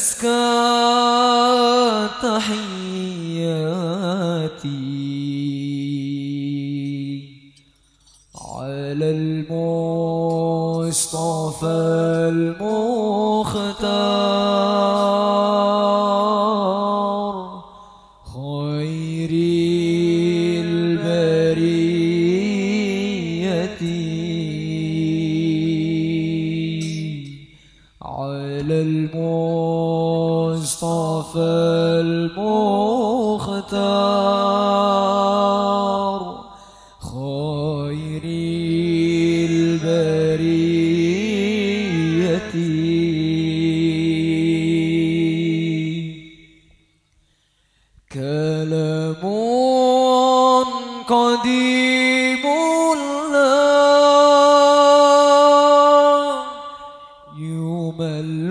وأزكى تحياتي على المصطفى المختار خير البرية على المصطفى البرية كلام قديم لا يمل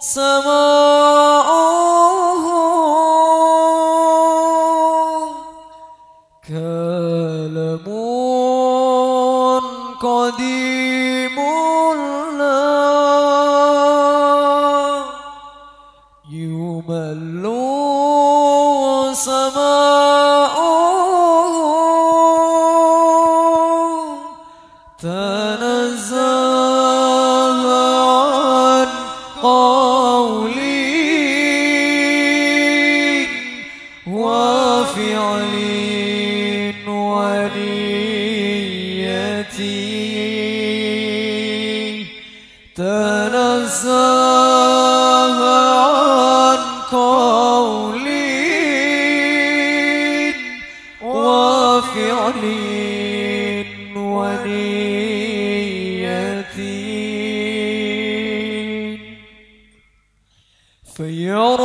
سماعه سماؤه تنزه عن قولي وفعل ونيتي تنزه فيا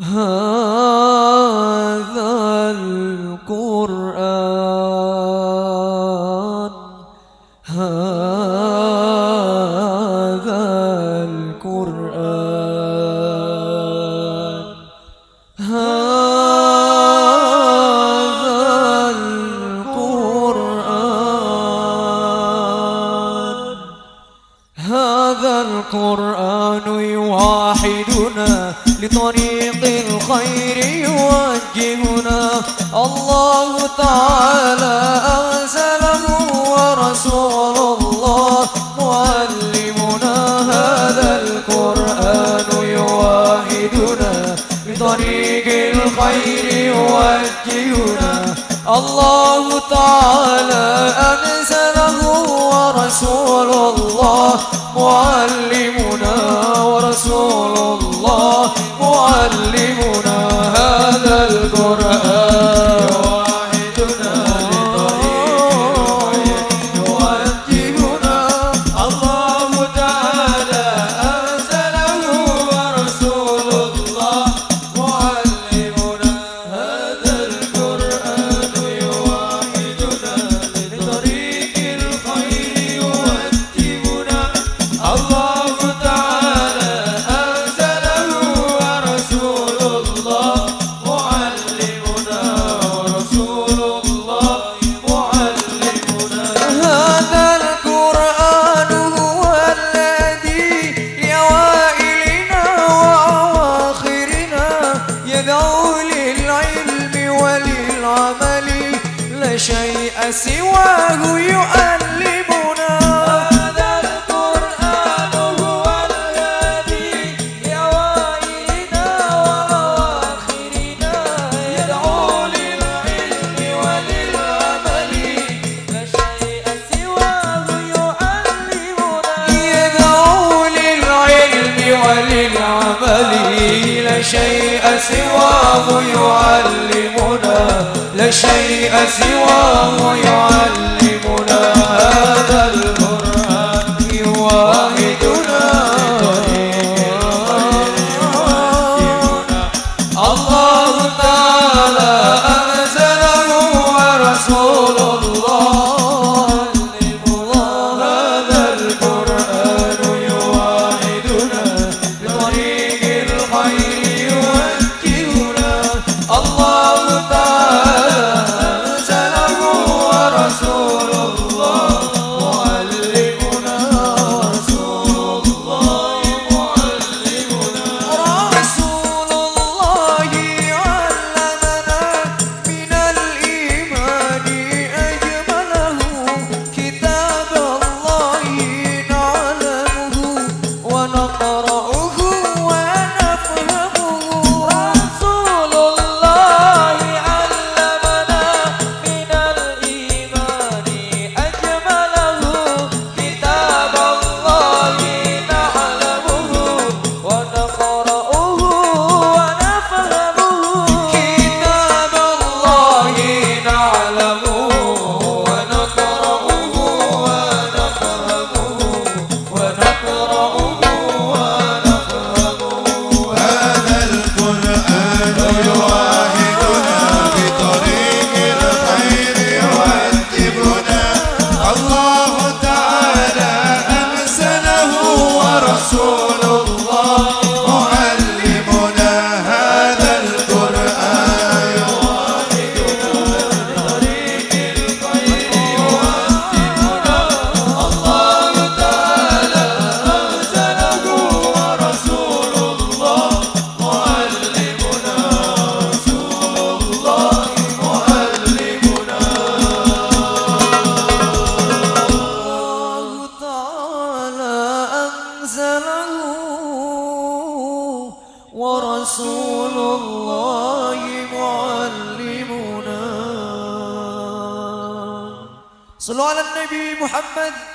هذا يوجهنا. الله تعالى أنزله ورسول الله معلمنا هذا القرآن يوحدنا لطريق الخير يوجهنا. الله تعالى أنزله ورسول الله معلمنا ورسول شيء سواه يؤلمنا. هذا القرآن هو الهادي لأوائلنا وأواخرنا يدعو للعلم وللعمل. فشيء سواه يؤلمنا. يدعو للعلم وللعمل. لا شيء سواه يعلمنا لا شيء سواه يعلم. رسول الله معلمنا. صلوا على النبي محمد.